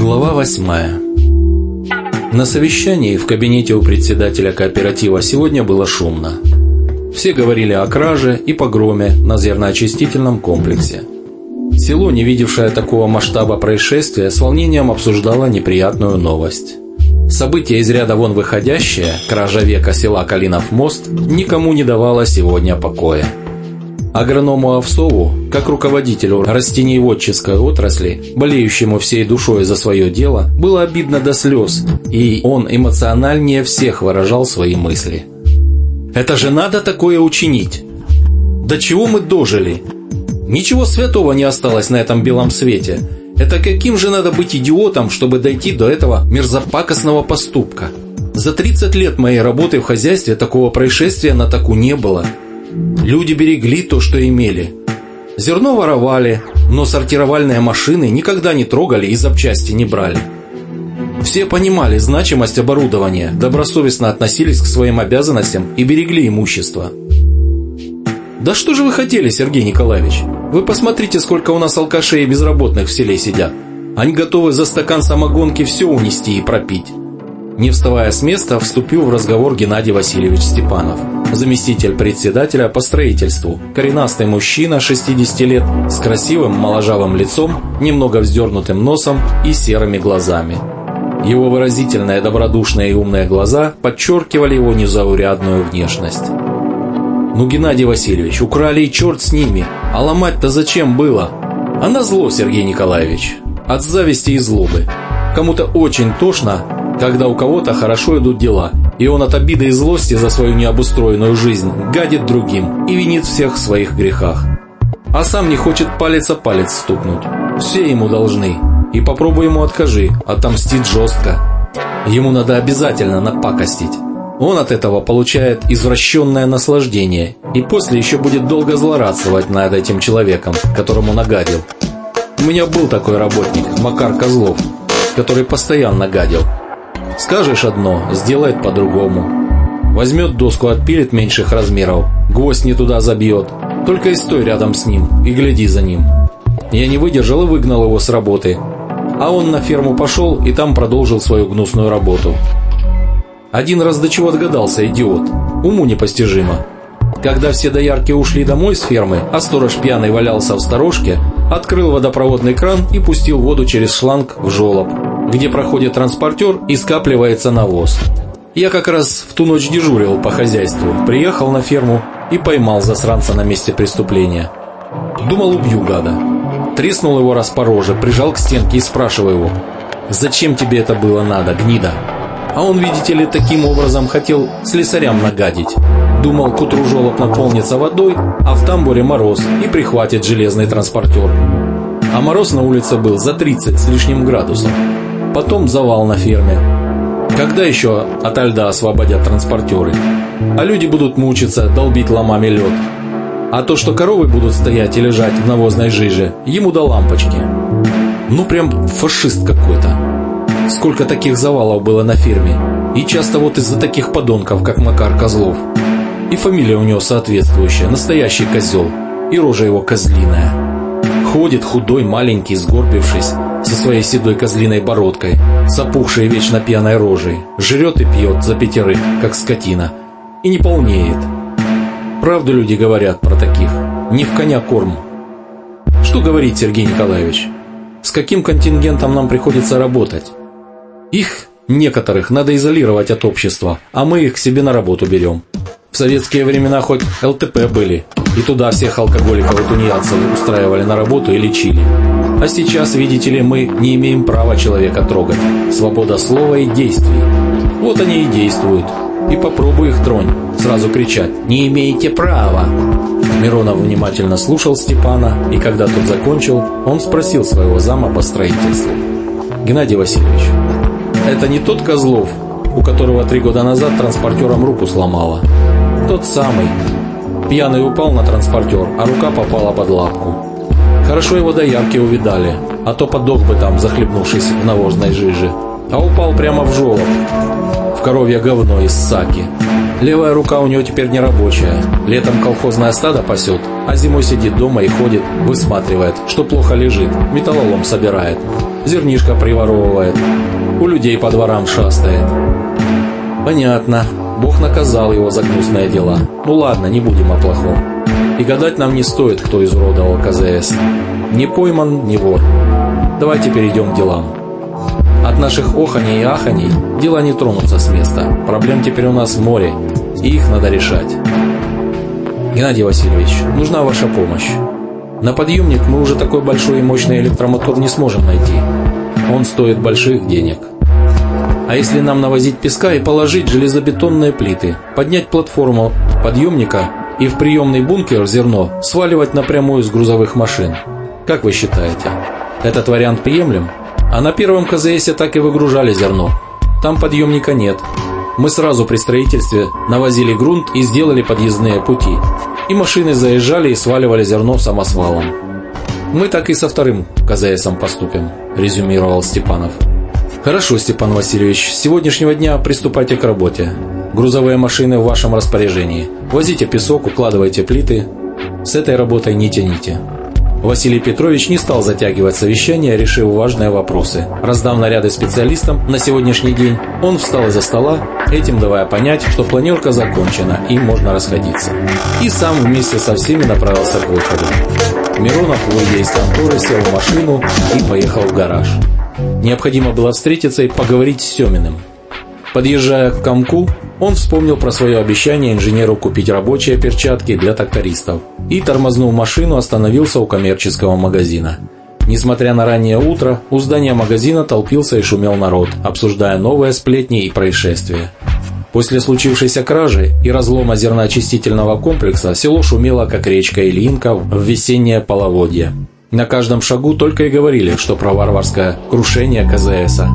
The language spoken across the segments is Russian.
Глава восьмая На совещании в кабинете у председателя кооператива сегодня было шумно. Все говорили о краже и погроме на зерноочистительном комплексе. Село, не видевшее такого масштаба происшествия, с волнением обсуждало неприятную новость. Событие из ряда вон выходящее, кража века села Калинов мост, никому не давало сегодня покоя. Агроному Овсову, как руководителю растениеводческой отрасли, болеющему всей душой за свое дело, было обидно до слез, и он эмоциональнее всех выражал свои мысли. «Это же надо такое учинить! До чего мы дожили? Ничего святого не осталось на этом белом свете. Это каким же надо быть идиотом, чтобы дойти до этого мерзопакостного поступка? За 30 лет моей работы в хозяйстве такого происшествия на таку не было». Люди берегли то, что имели. Зерно воровали, но сортировальные машины никогда не трогали и запчасти не брали. Все понимали значимость оборудования, добросовестно относились к своим обязанностям и берегли имущество. Да что же вы хотели, Сергей Николаевич? Вы посмотрите, сколько у нас алкашей и безработных в селе сидят. Они готовы за стакан самогонки все унести и пропить. Не вставая с места, вступил в разговор Геннадий Васильевич Степанов, заместитель председателя по строительству, коренастый мужчина 60 лет с красивым моложавым лицом, немного вздернутым носом и серыми глазами. Его выразительные, добродушные и умные глаза подчеркивали его незаурядную внешность. «Ну, Геннадий Васильевич, украли и черт с ними, а ломать-то зачем было?» «А на зло, Сергей Николаевич, от зависти и злобы. Кому-то очень тошно, когда у кого-то хорошо идут дела, и он от обиды и злости за свою необустроенную жизнь гадит другим и винит всех в своих грехах. А сам не хочет палец о палец стукнуть. Все ему должны. И попробуй ему откажи, отомстит жестко. Ему надо обязательно напакостить. Он от этого получает извращенное наслаждение и после еще будет долго злорадствовать над этим человеком, которому нагадил. У меня был такой работник, Макар Козлов, который постоянно гадил. Скажешь одно, сделает по-другому. Возьмет доску, отпилит меньших размеров, гвоздь не туда забьет. Только и стой рядом с ним и гляди за ним. Я не выдержал и выгнал его с работы. А он на ферму пошел и там продолжил свою гнусную работу. Один раз до чего догадался, идиот. Уму непостижимо. Когда все доярки ушли домой с фермы, а сторож пьяный валялся в сторожке, открыл водопроводный кран и пустил воду через шланг в жолоб где проходит транспортер и скапливается навоз. Я как раз в ту ночь дежурил по хозяйству, приехал на ферму и поймал засранца на месте преступления. Думал, убью гада. Треснул его раз по роже, прижал к стенке и спрашиваю его, «Зачем тебе это было надо, гнида?» А он, видите ли, таким образом хотел слесарям нагадить. Думал, к утру жолоб наполнится водой, а в тамбуре мороз и прихватит железный транспортер. А мороз на улице был за 30 с лишним градусов потом завал на ферме. Когда еще от льда освободят транспортеры? А люди будут мучиться, долбить ломами лед. А то, что коровы будут стоять и лежать в навозной жиже, ему до лампочки. Ну прям фашист какой-то. Сколько таких завалов было на ферме. И часто вот из-за таких подонков, как Макар Козлов. И фамилия у него соответствующая, настоящий козел. И рожа его козлиная. Ходит худой, маленький, сгорбившись, со своей седой козлиной бородкой, с опухшей вечно пьяной рожей, жрет и пьет за пятерых, как скотина, и не полнеет. Правду люди говорят про таких, не в коня корм. Что говорить, Сергей Николаевич? С каким контингентом нам приходится работать? Их, некоторых, надо изолировать от общества, а мы их к себе на работу берем. В советские времена хоть ЛТП были, и туда всех алкоголиков и тунеядцев устраивали на работу и лечили. А сейчас, видите ли, мы не имеем права человека трогать. Свобода слова и действий. Вот они и действуют. И попробуй их тронь. Сразу кричать «Не имеете права!» Миронов внимательно слушал Степана, и когда тот закончил, он спросил своего зама по строительству. «Геннадий Васильевич, это не тот Козлов, у которого три года назад транспортером руку сломало?» «Тот самый. Пьяный упал на транспортер, а рука попала под лапку. Хорошо его до ямки увидали, а то подох бы там, захлебнувшись в навозной жиже. А упал прямо в жолоб, в коровье говно из саки. Левая рука у него теперь не рабочая. Летом колхозное стадо пасет, а зимой сидит дома и ходит, высматривает, что плохо лежит, металлолом собирает. зернишко приворовывает, у людей по дворам шастает. Понятно, Бог наказал его за гнусные дела. Ну ладно, не будем о плохом. И гадать нам не стоит, кто изуродовал КЗС. Не пойман, не вор. Давайте перейдем к делам. От наших оханей и аханей дела не тронутся с места. Проблем теперь у нас море, и их надо решать. Геннадий Васильевич, нужна ваша помощь. На подъемник мы уже такой большой и мощный электромотор не сможем найти. Он стоит больших денег. А если нам навозить песка и положить железобетонные плиты, поднять платформу подъемника и в приемный бункер зерно сваливать напрямую с грузовых машин? Как вы считаете, этот вариант приемлем? А на первом КЗСе так и выгружали зерно. Там подъемника нет. Мы сразу при строительстве навозили грунт и сделали подъездные пути. И машины заезжали и сваливали зерно самосвалом. «Мы так и со вторым КЗСом поступим», – резюмировал Степанов. «Хорошо, Степан Васильевич, с сегодняшнего дня приступайте к работе. Грузовые машины в вашем распоряжении. Возите песок, укладывайте плиты. С этой работой не тяните». Василий Петрович не стал затягивать совещание, решив важные вопросы. Раздав наряды специалистам на сегодняшний день, он встал из-за стола, этим давая понять, что планерка закончена и можно расходиться. И сам вместе со всеми направился к выходу. Миронов, выйдя из конторы, сел в машину и поехал в гараж. Необходимо было встретиться и поговорить с Семиным. Подъезжая к комку, он вспомнил про свое обещание инженеру купить рабочие перчатки для трактористов и, тормознув машину, остановился у коммерческого магазина. Несмотря на раннее утро, у здания магазина толпился и шумел народ, обсуждая новые сплетни и происшествия. После случившейся кражи и разлома зерноочистительного комплекса село шумело, как речка Ильинка в весеннее половодье. На каждом шагу только и говорили, что про варварское крушение КЗСа.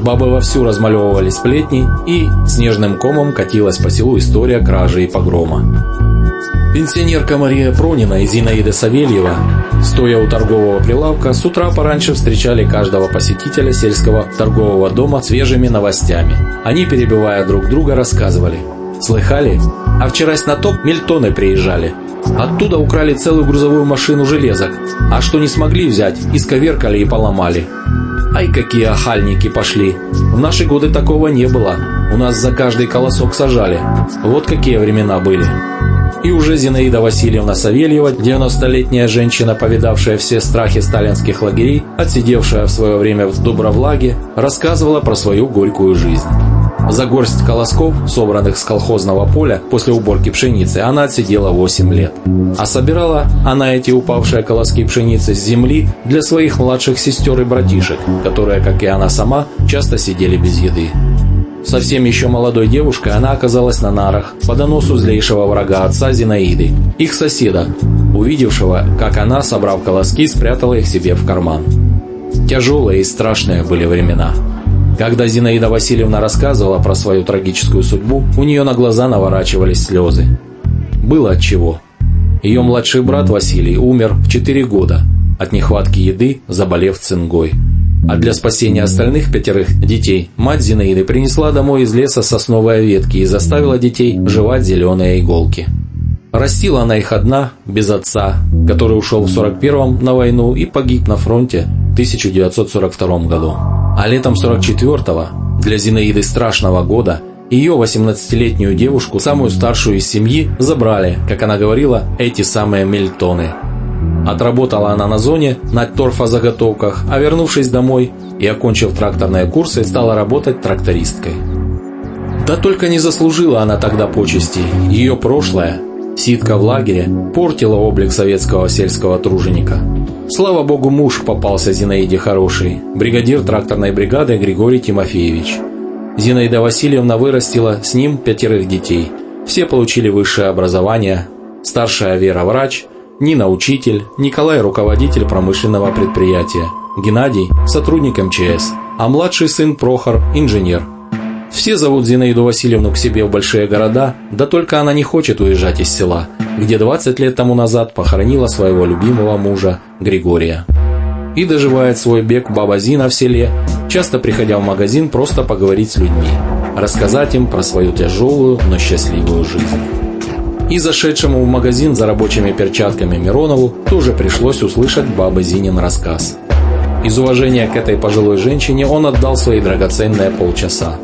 Бабы вовсю размалевывали сплетни, и снежным комом катилась по селу история кражи и погрома. Пенсионерка Мария Пронина и Зинаида Савельева, стоя у торгового прилавка, с утра пораньше встречали каждого посетителя сельского торгового дома свежими новостями. Они, перебивая друг друга, рассказывали. «Слыхали? А вчера с натоп мельтоны приезжали. Оттуда украли целую грузовую машину железок, а что не смогли взять, исковеркали и поломали. Ай, какие охальники пошли. В наши годы такого не было. У нас за каждый колосок сажали. Вот какие времена были. И уже Зинаида Васильевна Савельева, 90-летняя женщина, повидавшая все страхи сталинских лагерей, отсидевшая в свое время в Дубровлаге, рассказывала про свою горькую жизнь. За горсть колосков, собранных с колхозного поля после уборки пшеницы, она отсидела 8 лет. А собирала она эти упавшие колоски пшеницы с земли для своих младших сестер и братишек, которые, как и она сама, часто сидели без еды. Совсем еще молодой девушкой она оказалась на нарах по доносу злейшего врага отца Зинаиды, их соседа, увидевшего, как она, собрав колоски, спрятала их себе в карман. Тяжелые и страшные были времена. Когда Зинаида Васильевна рассказывала про свою трагическую судьбу, у нее на глаза наворачивались слезы. Было от чего. Ее младший брат Василий умер в 4 года от нехватки еды, заболев цингой. А для спасения остальных пятерых детей мать Зинаиды принесла домой из леса сосновые ветки и заставила детей жевать зеленые иголки. Растила она их одна, без отца, который ушел в 41-м на войну и погиб на фронте в 1942 году. А летом 44-го, для Зинаиды страшного года, ее 18-летнюю девушку, самую старшую из семьи, забрали, как она говорила, эти самые мельтоны. Отработала она на зоне, на торфозаготовках, а вернувшись домой и окончив тракторные курсы, стала работать трактористкой. Да только не заслужила она тогда почести. Ее прошлое, ситка в лагере, портила облик советского сельского труженика. Слава богу, муж попался Зинаиде хороший, бригадир тракторной бригады Григорий Тимофеевич. Зинаида Васильевна вырастила с ним пятерых детей. Все получили высшее образование. Старшая Вера – врач, Нина – учитель, Николай – руководитель промышленного предприятия, Геннадий – сотрудник МЧС, а младший сын Прохор – инженер. Все зовут Зинаиду Васильевну к себе в большие города, да только она не хочет уезжать из села – где 20 лет тому назад похоронила своего любимого мужа Григория. И доживает свой бег баба Зина в селе, часто приходя в магазин просто поговорить с людьми, рассказать им про свою тяжелую, но счастливую жизнь. И зашедшему в магазин за рабочими перчатками Миронову тоже пришлось услышать бабы Зинин рассказ. Из уважения к этой пожилой женщине он отдал свои драгоценные полчаса.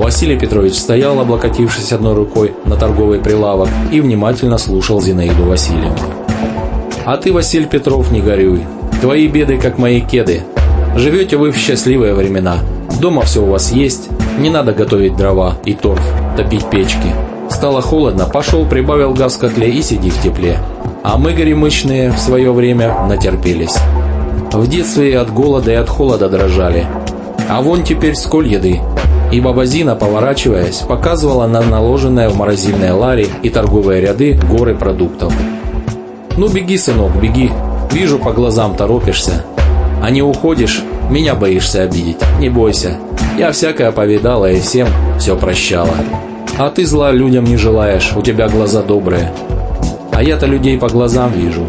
Василий Петрович стоял, облокотившись одной рукой на торговый прилавок, и внимательно слушал Зинаиду Васильевну. «А ты, Василий Петров, не горюй. Твои беды, как мои кеды. Живете вы в счастливые времена. Дома все у вас есть, не надо готовить дрова и торф, топить печки. Стало холодно, пошел, прибавил газ в котле и сиди в тепле. А мы, горемычные, в свое время натерпелись. В детстве и от голода, и от холода дрожали. А вон теперь сколь еды. И баба Зина, поворачиваясь, показывала на наложенные в морозильные лари и торговые ряды горы продуктов. «Ну беги, сынок, беги. Вижу, по глазам торопишься. А не уходишь, меня боишься обидеть. Не бойся. Я всякое повидала и всем все прощала. А ты зла людям не желаешь, у тебя глаза добрые. А я-то людей по глазам вижу».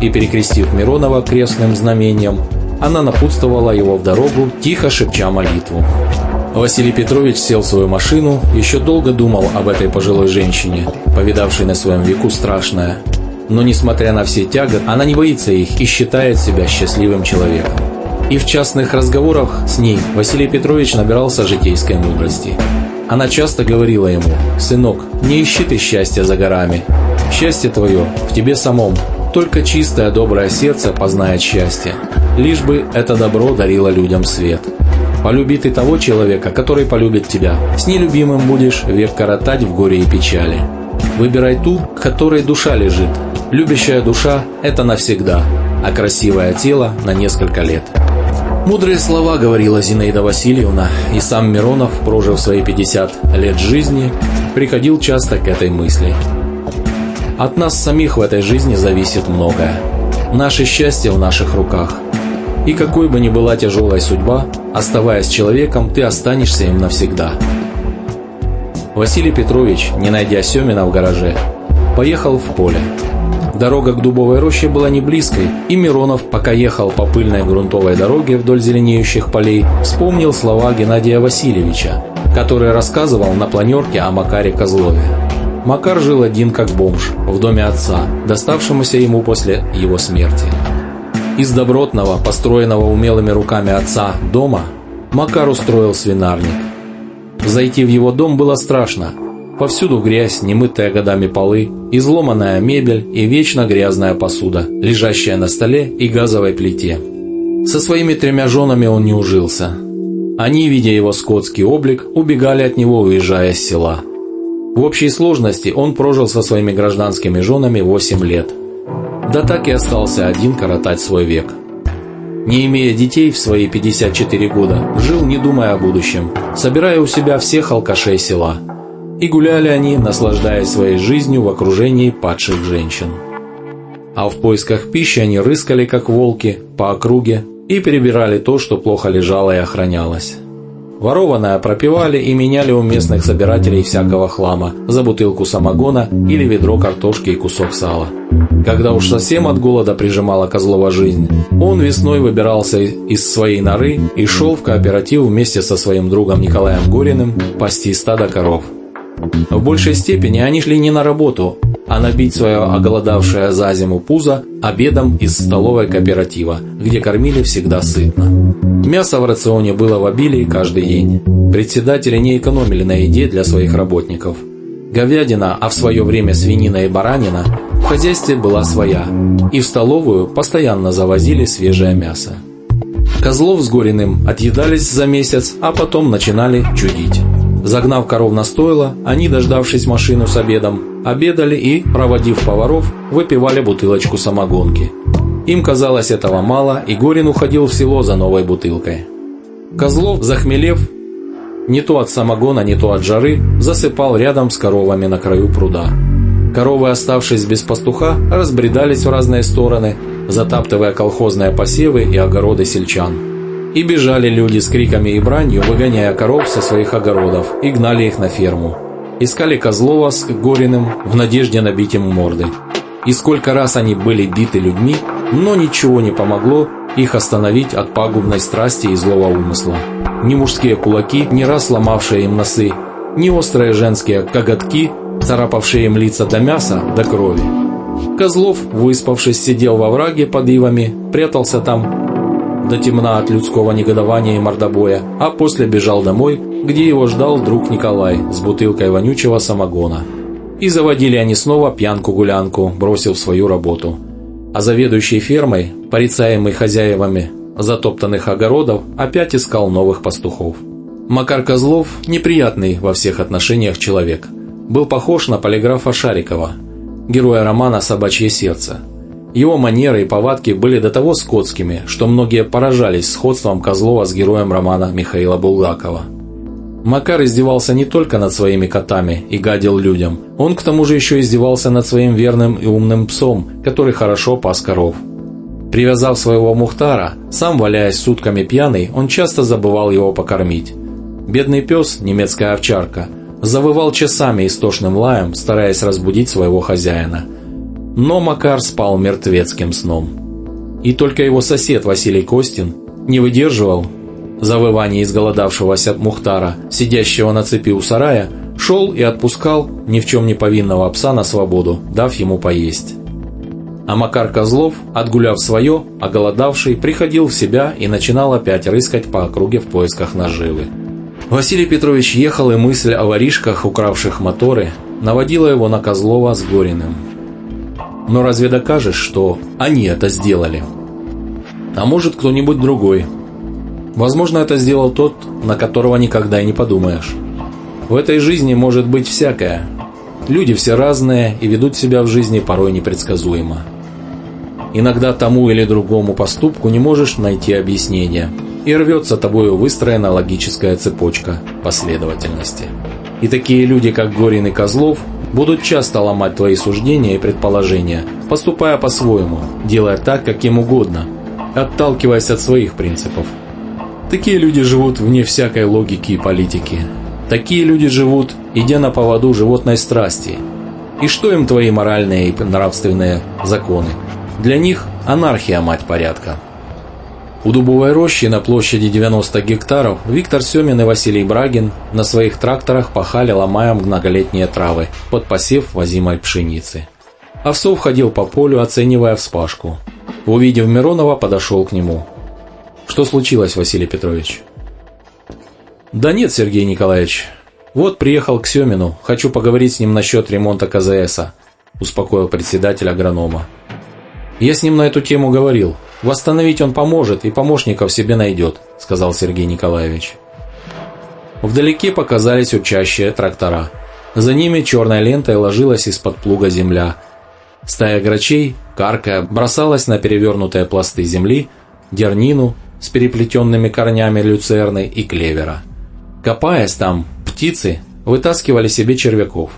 И перекрестив Миронова крестным знамением, она напутствовала его в дорогу, тихо шепча молитву. Василий Петрович сел в свою машину, еще долго думал об этой пожилой женщине, повидавшей на своем веку страшное. Но несмотря на все тяготы, она не боится их и считает себя счастливым человеком. И в частных разговорах с ней Василий Петрович набирался житейской мудрости. Она часто говорила ему, «Сынок, не ищи ты счастья за горами. Счастье твое в тебе самом. Только чистое доброе сердце познает счастье. Лишь бы это добро дарило людям свет». Полюби ты того человека, который полюбит тебя. С нелюбимым будешь век коротать в горе и печали. Выбирай ту, к которой душа лежит. Любящая душа – это навсегда, а красивое тело – на несколько лет. Мудрые слова говорила Зинаида Васильевна, и сам Миронов, прожив свои 50 лет жизни, приходил часто к этой мысли. От нас самих в этой жизни зависит многое. Наше счастье в наших руках. И какой бы ни была тяжелая судьба, оставаясь человеком, ты останешься им навсегда. Василий Петрович, не найдя Семина в гараже, поехал в поле. Дорога к Дубовой роще была не близкой, и Миронов, пока ехал по пыльной грунтовой дороге вдоль зеленеющих полей, вспомнил слова Геннадия Васильевича, который рассказывал на планерке о Макаре Козлове. Макар жил один как бомж в доме отца, доставшемуся ему после его смерти. Из добротного, построенного умелыми руками отца дома, Макар устроил свинарник. Зайти в его дом было страшно. Повсюду грязь, немытые годами полы, изломанная мебель и вечно грязная посуда, лежащая на столе и газовой плите. Со своими тремя женами он не ужился. Они, видя его скотский облик, убегали от него, уезжая с села. В общей сложности он прожил со своими гражданскими женами 8 лет – да так и остался один коротать свой век. Не имея детей в свои 54 года, жил не думая о будущем, собирая у себя всех алкашей села. И гуляли они, наслаждаясь своей жизнью в окружении падших женщин. А в поисках пищи они рыскали, как волки, по округе и перебирали то, что плохо лежало и охранялось. Ворованное пропивали и меняли у местных собирателей всякого хлама за бутылку самогона или ведро картошки и кусок сала. Когда уж совсем от голода прижимала Козлова жизнь, он весной выбирался из своей норы и шел в кооператив вместе со своим другом Николаем Гориным пасти стадо коров. В большей степени они шли не на работу, а набить свое оголодавшее за зиму пузо обедом из столовой кооператива, где кормили всегда сытно. Мясо в рационе было в обилии каждый день. Председатели не экономили на еде для своих работников. Говядина, а в свое время свинина и баранина, в хозяйстве была своя, и в столовую постоянно завозили свежее мясо. Козлов с Гориным отъедались за месяц, а потом начинали чудить. Загнав коров на стойло, они, дождавшись машину с обедом, обедали и, проводив поваров, выпивали бутылочку самогонки. Им казалось этого мало, и Горин уходил в село за новой бутылкой. Козлов, захмелев, не то от самогона, не то от жары, засыпал рядом с коровами на краю пруда. Коровы, оставшись без пастуха, разбредались в разные стороны, затаптывая колхозные посевы и огороды сельчан. И бежали люди с криками и бранью, выгоняя коров со своих огородов, и гнали их на ферму. Искали Козлова с Гориным в надежде набить им морды. И сколько раз они были биты людьми, но ничего не помогло их остановить от пагубной страсти и злого умысла. Ни мужские кулаки, ни раз сломавшие им носы, ни острые женские коготки, царапавшие им лица до мяса, до крови. Козлов, выспавшись, сидел во враге под ивами, прятался там до темна от людского негодования и мордобоя, а после бежал домой, где его ждал друг Николай с бутылкой вонючего самогона. И заводили они снова пьянку-гулянку, бросив свою работу. А заведующий фермой, порицаемый хозяевами затоптанных огородов, опять искал новых пастухов. Макар Козлов – неприятный во всех отношениях человек. Был похож на полиграфа Шарикова, героя романа «Собачье сердце». Его манеры и повадки были до того скотскими, что многие поражались сходством Козлова с героем романа Михаила Булгакова. Макар издевался не только над своими котами и гадил людям, он к тому же еще издевался над своим верным и умным псом, который хорошо пас коров. Привязав своего Мухтара, сам валяясь сутками пьяный, он часто забывал его покормить. Бедный пес, немецкая овчарка, завывал часами истошным лаем, стараясь разбудить своего хозяина – но Макар спал мертвецким сном. И только его сосед Василий Костин не выдерживал завывания изголодавшегося Мухтара, сидящего на цепи у сарая, шел и отпускал ни в чем не повинного пса на свободу, дав ему поесть. А Макар Козлов, отгуляв свое, оголодавший, приходил в себя и начинал опять рыскать по округе в поисках наживы. Василий Петрович ехал, и мысль о воришках, укравших моторы, наводила его на Козлова с Гориным. Но разве докажешь, что они это сделали? А может, кто-нибудь другой. Возможно, это сделал тот, на которого никогда и не подумаешь. В этой жизни может быть всякое. Люди все разные и ведут себя в жизни порой непредсказуемо. Иногда тому или другому поступку не можешь найти объяснения, и рвется тобою выстроена логическая цепочка последовательности. И такие люди, как Горин и Козлов, будут часто ломать твои суждения и предположения, поступая по-своему, делая так, как им угодно, отталкиваясь от своих принципов. Такие люди живут вне всякой логики и политики. Такие люди живут, идя на поводу животной страсти. И что им твои моральные и нравственные законы? Для них анархия мать порядка. У Дубовой рощи на площади 90 гектаров Виктор Семин и Василий Брагин на своих тракторах пахали, ломая многолетние травы под посев возимой пшеницы. Овсов ходил по полю, оценивая вспашку. Увидев Миронова, подошел к нему. «Что случилось, Василий Петрович?» «Да нет, Сергей Николаевич. Вот приехал к Семину, хочу поговорить с ним насчет ремонта КЗСа», успокоил председатель агронома. «Я с ним на эту тему говорил. Восстановить он поможет и помощников себе найдет», – сказал Сергей Николаевич. Вдалеке показались учащие трактора. За ними черной лентой ложилась из-под плуга земля. Стая грачей, каркая, бросалась на перевернутые пласты земли, дернину с переплетенными корнями люцерны и клевера. Копаясь там, птицы вытаскивали себе червяков.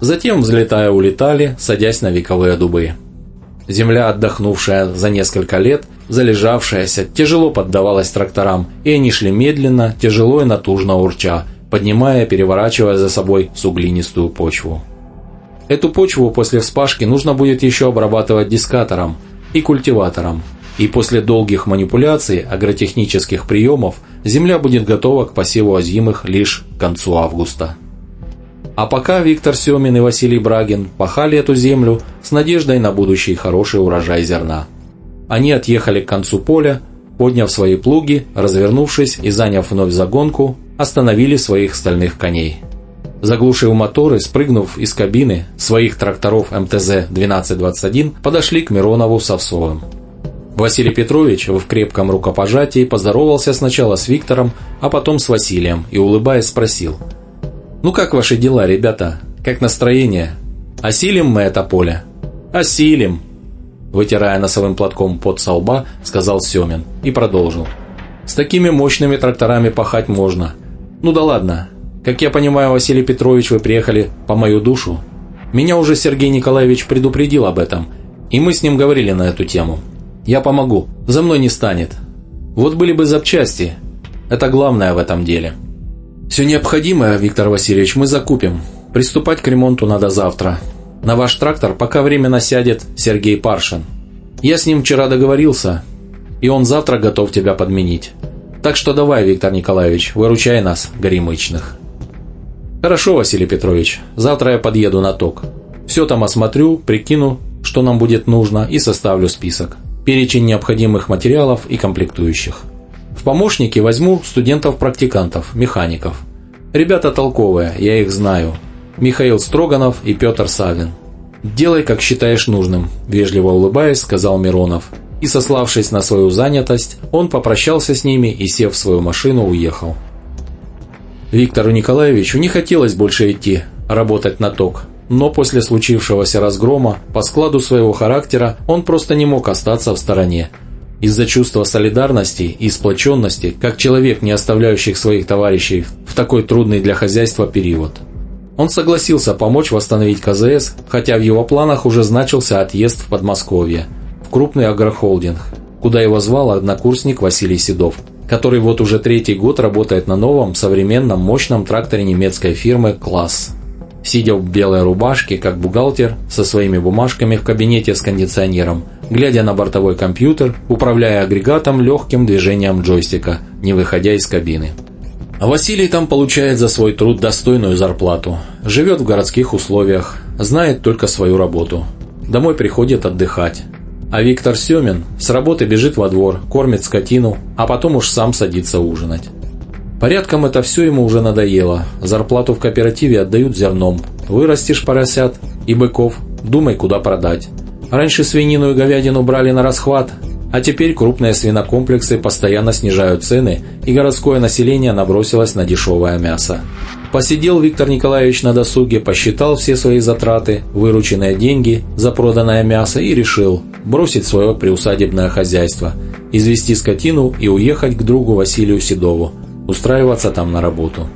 Затем, взлетая, улетали, садясь на вековые дубы. Земля, отдохнувшая за несколько лет, залежавшаяся, тяжело поддавалась тракторам, и они шли медленно, тяжело и натужно урча, поднимая и переворачивая за собой суглинистую почву. Эту почву после вспашки нужно будет еще обрабатывать дискатором и культиватором, и после долгих манипуляций агротехнических приемов земля будет готова к посеву озимых лишь к концу августа. А пока Виктор Семин и Василий Брагин пахали эту землю с надеждой на будущий хороший урожай зерна. Они отъехали к концу поля, подняв свои плуги, развернувшись и заняв вновь загонку, остановили своих стальных коней. Заглушив моторы, спрыгнув из кабины своих тракторов МТЗ-1221, подошли к Миронову с Овсовым. Василий Петрович в крепком рукопожатии поздоровался сначала с Виктором, а потом с Василием и, улыбаясь, спросил – «Ну как ваши дела, ребята? Как настроение? Осилим мы это поле?» «Осилим!» Вытирая носовым платком под со лба, сказал Семин и продолжил. «С такими мощными тракторами пахать можно. Ну да ладно. Как я понимаю, Василий Петрович, вы приехали по мою душу. Меня уже Сергей Николаевич предупредил об этом, и мы с ним говорили на эту тему. Я помогу, за мной не станет. Вот были бы запчасти. Это главное в этом деле». «Все необходимое, Виктор Васильевич, мы закупим. Приступать к ремонту надо завтра. На ваш трактор пока временно сядет Сергей Паршин. Я с ним вчера договорился, и он завтра готов тебя подменить. Так что давай, Виктор Николаевич, выручай нас, горемычных». «Хорошо, Василий Петрович, завтра я подъеду на ток. Все там осмотрю, прикину, что нам будет нужно, и составлю список. Перечень необходимых материалов и комплектующих. В помощники возьму студентов-практикантов, механиков. Ребята толковые, я их знаю. Михаил Строганов и Петр Савин. «Делай, как считаешь нужным», – вежливо улыбаясь, сказал Миронов. И, сославшись на свою занятость, он попрощался с ними и, сев в свою машину, уехал. Виктору Николаевичу не хотелось больше идти, работать на ток, но после случившегося разгрома, по складу своего характера, он просто не мог остаться в стороне. Из-за чувства солидарности и сплоченности, как человек, не оставляющих своих товарищей в такой трудный для хозяйства период. Он согласился помочь восстановить КЗС, хотя в его планах уже значился отъезд в Подмосковье, в крупный агрохолдинг, куда его звал однокурсник Василий Седов, который вот уже третий год работает на новом, современном, мощном тракторе немецкой фирмы «Класс». Сидя в белой рубашке, как бухгалтер, со своими бумажками в кабинете с кондиционером, глядя на бортовой компьютер, управляя агрегатом легким движением джойстика, не выходя из кабины. Василий там получает за свой труд достойную зарплату, живет в городских условиях, знает только свою работу. Домой приходит отдыхать. А Виктор Семин с работы бежит во двор, кормит скотину, а потом уж сам садится ужинать. Порядком это все ему уже надоело. Зарплату в кооперативе отдают зерном. Вырастешь поросят и быков, думай, куда продать. Раньше свинину и говядину брали на расхват, а теперь крупные свинокомплексы постоянно снижают цены, и городское население набросилось на дешевое мясо. Посидел Виктор Николаевич на досуге, посчитал все свои затраты, вырученные деньги за проданное мясо и решил бросить свое приусадебное хозяйство, извести скотину и уехать к другу Василию Седову, устраиваться там на работу.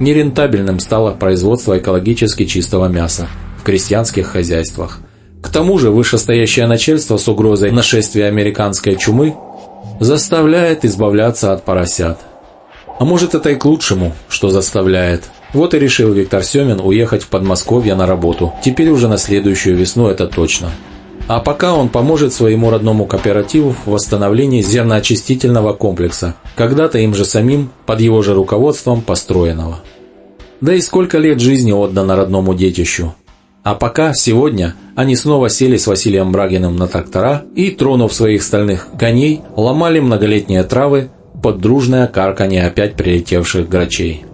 Нерентабельным стало производство экологически чистого мяса в крестьянских хозяйствах. К тому же вышестоящее начальство с угрозой нашествия американской чумы заставляет избавляться от поросят. А может это и к лучшему, что заставляет. Вот и решил Виктор Семин уехать в Подмосковье на работу. Теперь уже на следующую весну это точно. А пока он поможет своему родному кооперативу в восстановлении зерноочистительного комплекса, когда-то им же самим, под его же руководством, построенного. Да и сколько лет жизни отдано родному детищу. А пока, сегодня, они снова сели с Василием Брагиным на трактора и, тронув своих стальных коней, ломали многолетние травы под дружное карканье опять прилетевших грачей.